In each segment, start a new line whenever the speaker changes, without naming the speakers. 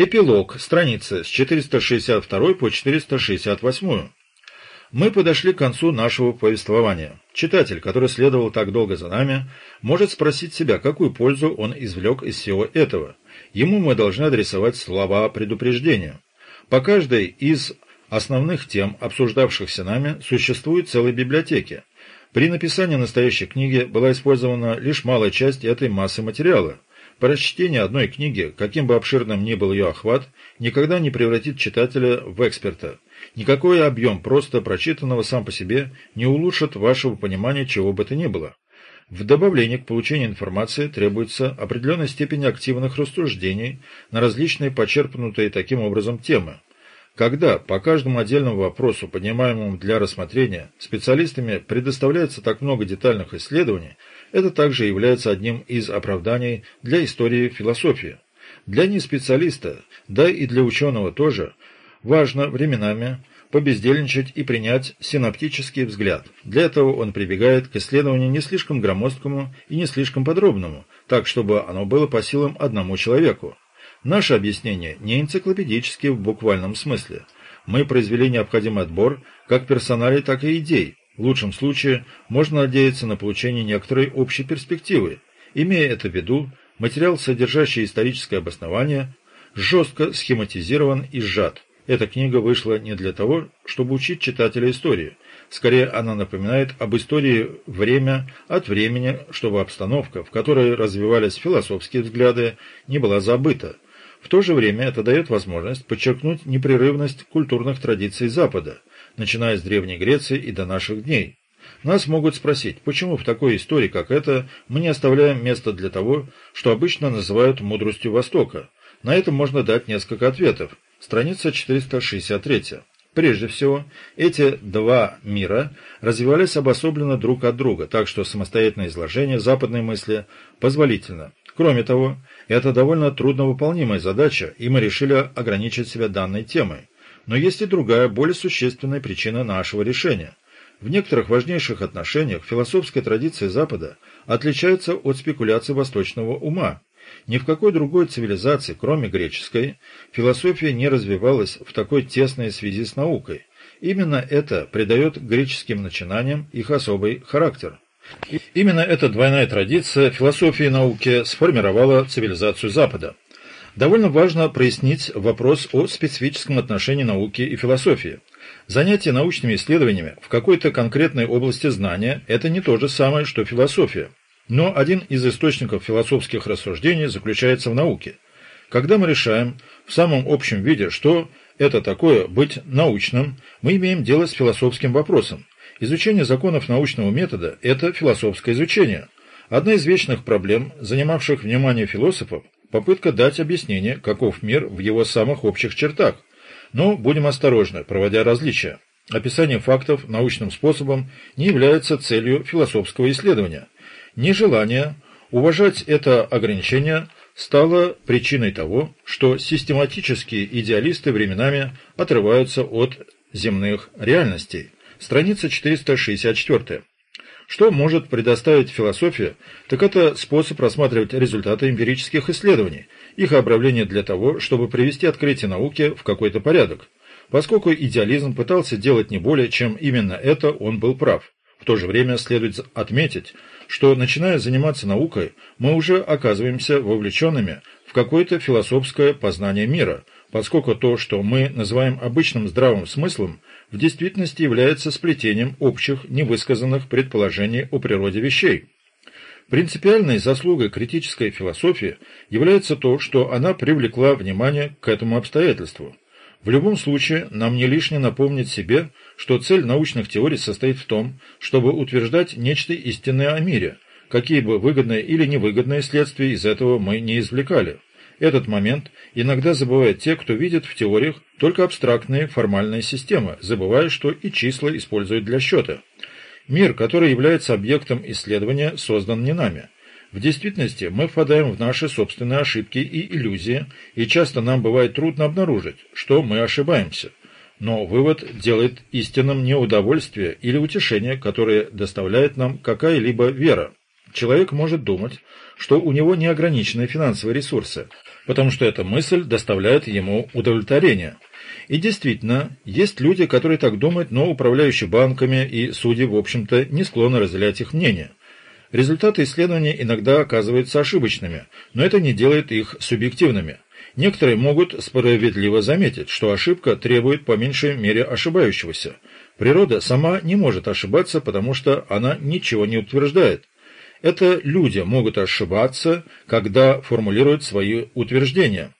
Эпилог, страницы с 462 по 468. Мы подошли к концу нашего повествования. Читатель, который следовал так долго за нами, может спросить себя, какую пользу он извлек из всего этого. Ему мы должны адресовать слова предупреждения. По каждой из основных тем, обсуждавшихся нами, существуют целые библиотеки. При написании настоящей книги была использована лишь малая часть этой массы материала. Прочтение одной книги, каким бы обширным ни был ее охват, никогда не превратит читателя в эксперта. Никакой объем просто прочитанного сам по себе не улучшит вашего понимания чего бы то ни было. В добавлении к получению информации требуется определенная степень активных рассуждений на различные почерпнутые таким образом темы. Когда по каждому отдельному вопросу, поднимаемому для рассмотрения, специалистами предоставляется так много детальных исследований, это также является одним из оправданий для истории философии. Для неспециалиста, да и для ученого тоже, важно временами побездельничать и принять синоптический взгляд. Для этого он прибегает к исследованию не слишком громоздкому и не слишком подробному, так чтобы оно было по силам одному человеку. Наше объяснение не энциклопедические в буквальном смысле. Мы произвели необходимый отбор как персоналей, так и идей. В лучшем случае можно надеяться на получение некоторой общей перспективы. Имея это в виду, материал, содержащий историческое обоснование, жестко схематизирован и сжат. Эта книга вышла не для того, чтобы учить читателя истории. Скорее, она напоминает об истории время от времени, чтобы обстановка, в которой развивались философские взгляды, не была забыта. В то же время это дает возможность подчеркнуть непрерывность культурных традиций Запада, начиная с Древней Греции и до наших дней. Нас могут спросить, почему в такой истории, как эта, мы не оставляем места для того, что обычно называют мудростью Востока. На это можно дать несколько ответов. Страница 463. Прежде всего, эти два мира развивались обособленно друг от друга, так что самостоятельное изложение западной мысли позволительно. Кроме того, это довольно трудновыполнимая задача, и мы решили ограничить себя данной темой. Но есть и другая, более существенная причина нашего решения. В некоторых важнейших отношениях философская традиция Запада отличается от спекуляций восточного ума. Ни в какой другой цивилизации, кроме греческой, философия не развивалась в такой тесной связи с наукой. Именно это придает греческим начинаниям их особый характер. Именно эта двойная традиция философии и науки сформировала цивилизацию Запада. Довольно важно прояснить вопрос о специфическом отношении науки и философии. Занятие научными исследованиями в какой-то конкретной области знания – это не то же самое, что философия. Но один из источников философских рассуждений заключается в науке. Когда мы решаем в самом общем виде, что это такое быть научным, мы имеем дело с философским вопросом. Изучение законов научного метода – это философское изучение. Одна из вечных проблем, занимавших внимание философов, попытка дать объяснение, каков мир в его самых общих чертах. Но будем осторожны, проводя различия. Описание фактов научным способом не является целью философского исследования. Нежелание уважать это ограничение стало причиной того, что систематические идеалисты временами отрываются от земных реальностей. Страница 464. Что может предоставить философия, так это способ рассматривать результаты эмпирических исследований, их обравление для того, чтобы привести открытие науки в какой-то порядок. Поскольку идеализм пытался делать не более, чем именно это, он был прав. В то же время следует отметить, что, начиная заниматься наукой, мы уже оказываемся вовлеченными в какое-то философское познание мира, поскольку то, что мы называем обычным здравым смыслом, в действительности является сплетением общих невысказанных предположений о природе вещей. Принципиальной заслугой критической философии является то, что она привлекла внимание к этому обстоятельству. В любом случае, нам не лишне напомнить себе, что цель научных теорий состоит в том, чтобы утверждать нечто истинное о мире, какие бы выгодные или невыгодные следствия из этого мы не извлекали. Этот момент иногда забывают те, кто видит в теориях только абстрактные формальные системы, забывая, что и числа используют для счета. Мир, который является объектом исследования, создан не нами. В действительности мы впадаем в наши собственные ошибки и иллюзии, и часто нам бывает трудно обнаружить, что мы ошибаемся. Но вывод делает истинным не удовольствие или утешение, которое доставляет нам какая-либо вера. Человек может думать, что у него неограниченные финансовые ресурсы, потому что эта мысль доставляет ему удовлетворение. И действительно, есть люди, которые так думают, но управляющие банками и судьи, в общем-то, не склонны разделять их мнение. Результаты исследований иногда оказываются ошибочными, но это не делает их субъективными. Некоторые могут справедливо заметить, что ошибка требует по меньшей мере ошибающегося. Природа сама не может ошибаться, потому что она ничего не утверждает. Это люди могут ошибаться, когда формулируют свои утверждения.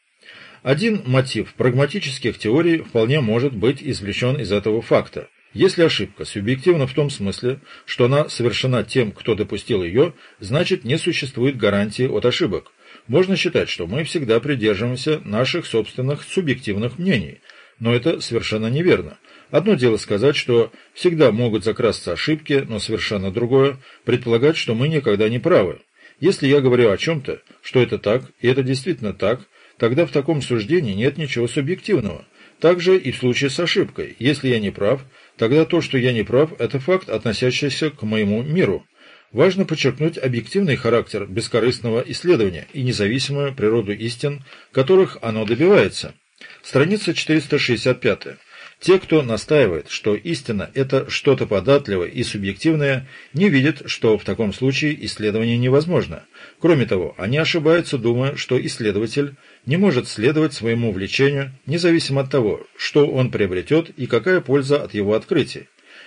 Один мотив прагматических теорий вполне может быть извлечен из этого факта. Если ошибка субъективна в том смысле, что она совершена тем, кто допустил ее, значит не существует гарантии от ошибок. Можно считать, что мы всегда придерживаемся наших собственных субъективных мнений, но это совершенно неверно. Одно дело сказать, что всегда могут закрасться ошибки, но совершенно другое – предполагать, что мы никогда не правы. Если я говорю о чем-то, что это так, и это действительно так, тогда в таком суждении нет ничего субъективного. Также и в случае с ошибкой. Если я не прав, тогда то, что я не прав, это факт, относящийся к моему миру. Важно подчеркнуть объективный характер бескорыстного исследования и независимую природу истин, которых оно добивается. Страница 465. Те, кто настаивает, что истина – это что-то податливое и субъективное, не видят, что в таком случае исследование невозможно. Кроме того, они ошибаются, думая, что исследователь не может следовать своему влечению, независимо от того, что он приобретет и какая польза от его открытия.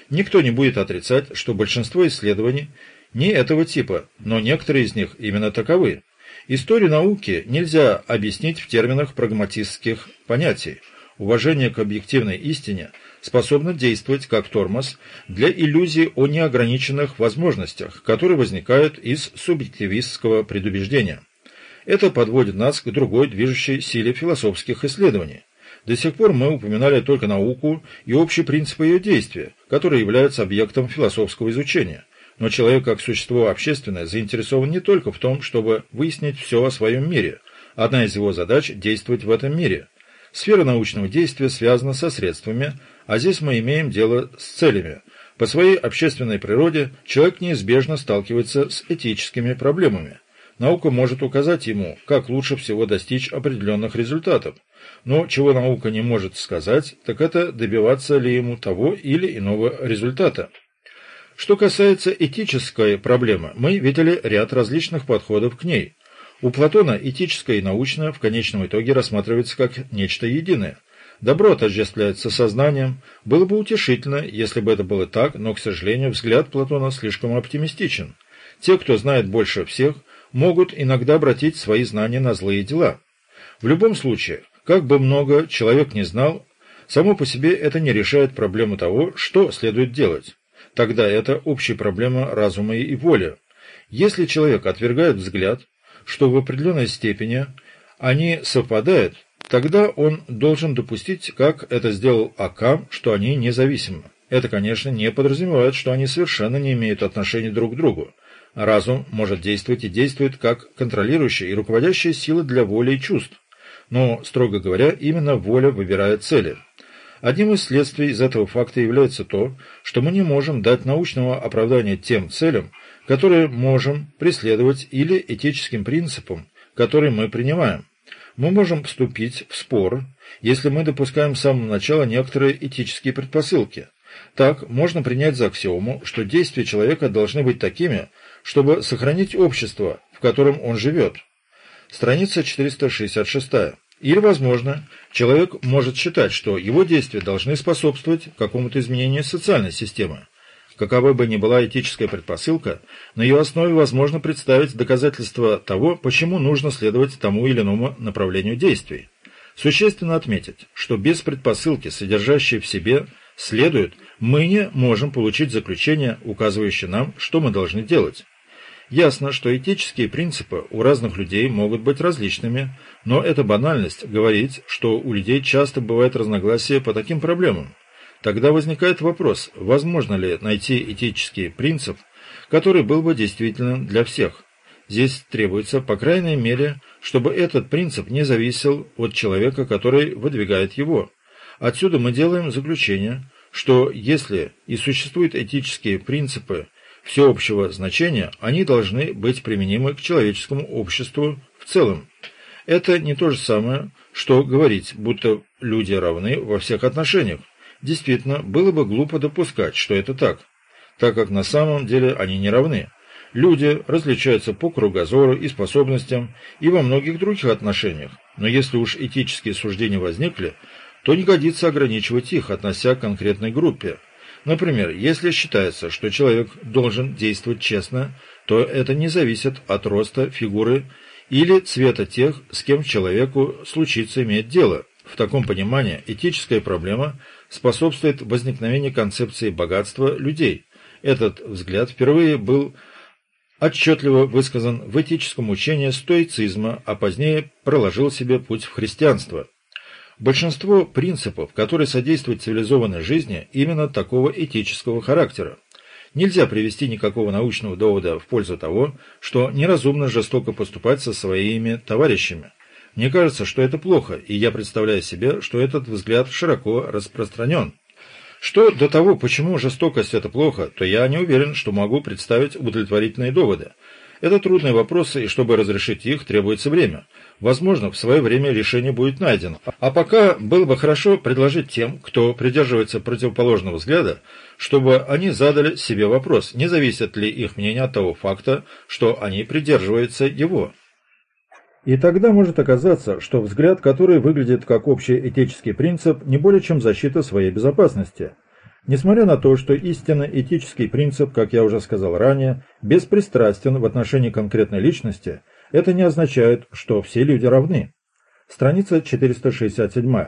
Никто не будет отрицать, что большинство исследований не этого типа, но некоторые из них именно таковы. Историю науки нельзя объяснить в терминах прагматистских понятий – уважение к объективной истине способно действовать как тормоз для иллюзий о неограниченных возможностях, которые возникают из субъективистского предубеждения. Это подводит нас к другой движущей силе философских исследований. До сих пор мы упоминали только науку и общие принципы ее действия, которые являются объектом философского изучения. Но человек как существо общественное заинтересован не только в том, чтобы выяснить все о своем мире. Одна из его задач – действовать в этом мире. Сфера научного действия связана со средствами, а здесь мы имеем дело с целями. По своей общественной природе человек неизбежно сталкивается с этическими проблемами. Наука может указать ему, как лучше всего достичь определенных результатов. Но чего наука не может сказать, так это добиваться ли ему того или иного результата. Что касается этической проблемы, мы видели ряд различных подходов к ней – у Платона этическое и научное в конечном итоге рассматривается как нечто единое. Добро отождествляется сознанием. Было бы утешительно, если бы это было так, но, к сожалению, взгляд Платона слишком оптимистичен. Те, кто знает больше всех, могут иногда обратить свои знания на злые дела. В любом случае, как бы много человек не знал, само по себе это не решает проблему того, что следует делать. Тогда это общая проблема разума и воли. Если человек отвергает взгляд, что в определенной степени они совпадают, тогда он должен допустить, как это сделал Акам, что они независимы. Это, конечно, не подразумевает, что они совершенно не имеют отношения друг к другу. Разум может действовать и действует как контролирующая и руководящая сила для воли и чувств. Но, строго говоря, именно воля выбирает цели. Одним из следствий из этого факта является то, что мы не можем дать научного оправдания тем целям, которые можем преследовать, или этическим принципам, которые мы принимаем. Мы можем вступить в спор, если мы допускаем с самого начала некоторые этические предпосылки. Так, можно принять за аксиому, что действия человека должны быть такими, чтобы сохранить общество, в котором он живет. Страница 466. Или, возможно, человек может считать, что его действия должны способствовать какому-то изменению социальной системы. Какова бы ни была этическая предпосылка, на ее основе возможно представить доказательства того, почему нужно следовать тому или иному направлению действий. Существенно отметить, что без предпосылки, содержащей в себе «следует», мы не можем получить заключение, указывающее нам, что мы должны делать. Ясно, что этические принципы у разных людей могут быть различными, но это банальность говорить, что у людей часто бывает разногласия по таким проблемам. Тогда возникает вопрос, возможно ли найти этический принцип, который был бы действительным для всех. Здесь требуется, по крайней мере, чтобы этот принцип не зависел от человека, который выдвигает его. Отсюда мы делаем заключение, что если и существуют этические принципы всеобщего значения, они должны быть применимы к человеческому обществу в целом. Это не то же самое, что говорить, будто люди равны во всех отношениях. Действительно, было бы глупо допускать, что это так, так как на самом деле они не равны. Люди различаются по кругозору и способностям и во многих других отношениях, но если уж этические суждения возникли, то не годится ограничивать их, относя к конкретной группе. Например, если считается, что человек должен действовать честно, то это не зависит от роста, фигуры или цвета тех, с кем человеку случится иметь дело. В таком понимании этическая проблема способствует возникновению концепции богатства людей. Этот взгляд впервые был отчетливо высказан в этическом учении стоицизма, а позднее проложил себе путь в христианство. Большинство принципов, которые содействуют цивилизованной жизни, именно такого этического характера. Нельзя привести никакого научного довода в пользу того, что неразумно жестоко поступать со своими товарищами. Мне кажется, что это плохо, и я представляю себе, что этот взгляд широко распространен. Что до того, почему жестокость – это плохо, то я не уверен, что могу представить удовлетворительные доводы. Это трудные вопросы, и чтобы разрешить их, требуется время. Возможно, в свое время решение будет найдено. А пока было бы хорошо предложить тем, кто придерживается противоположного взгляда, чтобы они задали себе вопрос, не зависит ли их мнение от того факта, что они придерживаются его. И тогда может оказаться, что взгляд, который выглядит как общий этический принцип, не более чем защита своей безопасности. Несмотря на то, что истинно этический принцип, как я уже сказал ранее, беспристрастен в отношении конкретной личности, это не означает, что все люди равны. Страница 467.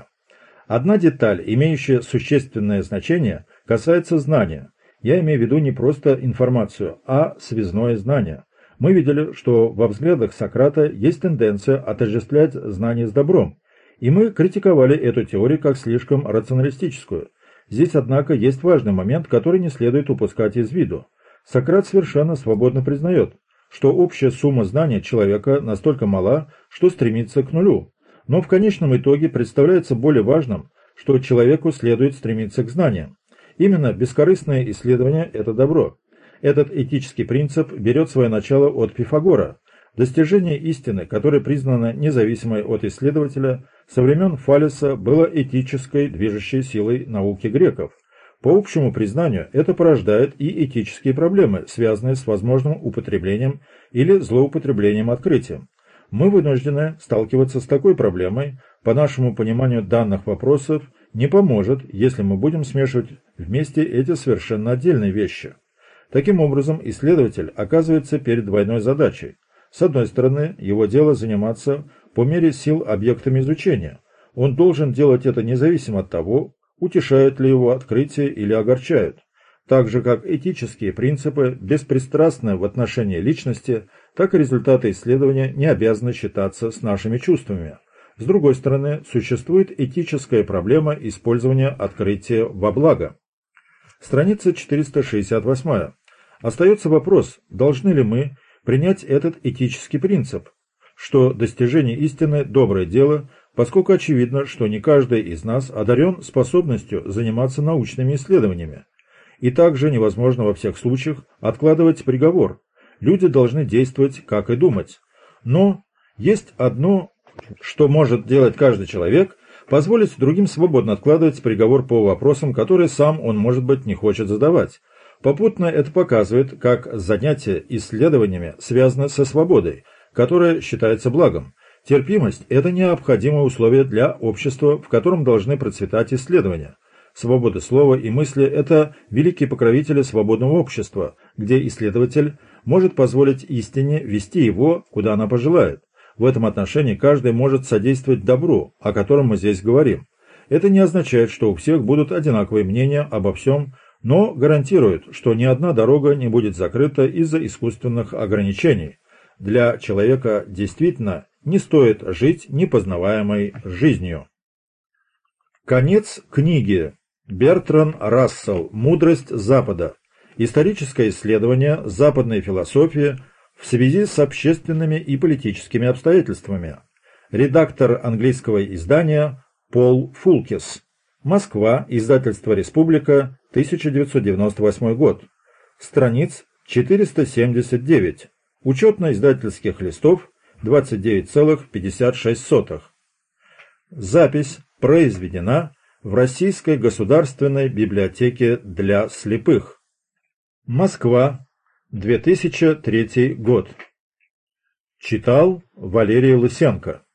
Одна деталь, имеющая существенное значение, касается знания. Я имею в виду не просто информацию, а связное знание. Мы видели, что во взглядах Сократа есть тенденция отождествлять знание с добром, и мы критиковали эту теорию как слишком рационалистическую. Здесь, однако, есть важный момент, который не следует упускать из виду. Сократ совершенно свободно признает, что общая сумма знаний человека настолько мала, что стремится к нулю. Но в конечном итоге представляется более важным, что человеку следует стремиться к знаниям. Именно бескорыстное исследование – это добро. Этот этический принцип берет свое начало от Пифагора. Достижение истины, которое признано независимой от исследователя, со времен Фалеса было этической движущей силой науки греков. По общему признанию, это порождает и этические проблемы, связанные с возможным употреблением или злоупотреблением открытием. Мы вынуждены сталкиваться с такой проблемой, по нашему пониманию данных вопросов не поможет, если мы будем смешивать вместе эти совершенно отдельные вещи. Таким образом, исследователь оказывается перед двойной задачей. С одной стороны, его дело заниматься по мере сил объектами изучения. Он должен делать это независимо от того, утешают ли его открытия или огорчают. Так же, как этические принципы беспристрастны в отношении личности, так и результаты исследования не обязаны считаться с нашими чувствами. С другой стороны, существует этическая проблема использования открытия во благо. Страница 468. Остается вопрос, должны ли мы принять этот этический принцип, что достижение истины – доброе дело, поскольку очевидно, что не каждый из нас одарен способностью заниматься научными исследованиями. И также невозможно во всех случаях откладывать приговор. Люди должны действовать, как и думать. Но есть одно, что может делать каждый человек – позволить другим свободно откладывать приговор по вопросам, которые сам он, может быть, не хочет задавать. Попутно это показывает, как занятие исследованиями связано со свободой, которая считается благом. Терпимость – это необходимое условие для общества, в котором должны процветать исследования. Свобода слова и мысли – это великие покровители свободного общества, где исследователь может позволить истине вести его, куда она пожелает. В этом отношении каждый может содействовать добру, о котором мы здесь говорим. Это не означает, что у всех будут одинаковые мнения обо всем, но гарантирует, что ни одна дорога не будет закрыта из-за искусственных ограничений. Для человека действительно не стоит жить непознаваемой жизнью. Конец книги. Бертран Рассел «Мудрость Запада. Историческое исследование западной философии в связи с общественными и политическими обстоятельствами». Редактор английского издания Пол Фулкис. Москва. Издательство «Республика», 1998 год. Страниц 479. Учетно-издательских листов 29,56. Запись произведена в Российской государственной библиотеке для слепых. Москва, 2003 год. Читал Валерий Лысенко.